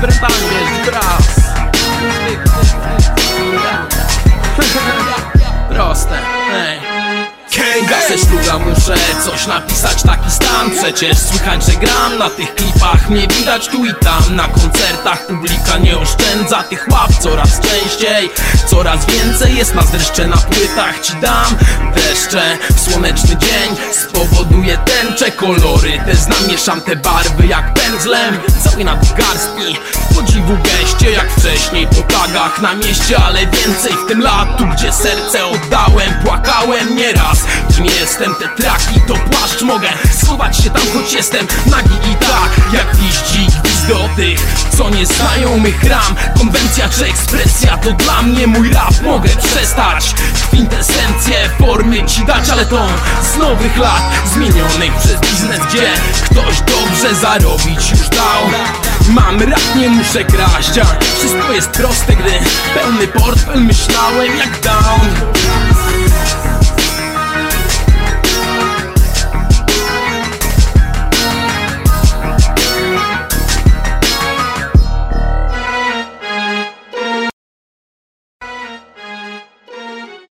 But it's. Gasę szluga muszę coś napisać taki stan. Przecież słychać, że gram na tych klipach Mnie widać tu i tam. Na koncertach Publika nie oszczędza tych łap coraz częściej Coraz więcej jest nas dreszcze na płytach Ci dam. Deszcze w słoneczny dzień Spowoduje tęcze kolory Te znam, mieszam te barwy jak pędzlem. Cały na garstki podziwu geście Jak wcześniej po tagach na mieście Ale więcej w tym latu, gdzie serce oddałem Płakałem nieraz. Kim jestem Te traki to płaszcz mogę schować się tam choć jestem nagi i tak Jak liści gwizdy tych co nie znają mych ram. Konwencja czy ekspresja to dla mnie mój rap. Mogę przestać kwintesencję formy ci dać Ale to z nowych lat zmienionych przez biznes Gdzie ktoś dobrze zarobić już dał Mam rap, nie muszę kraść Wszystko jest proste, gdy pełny portfel myślałem jak down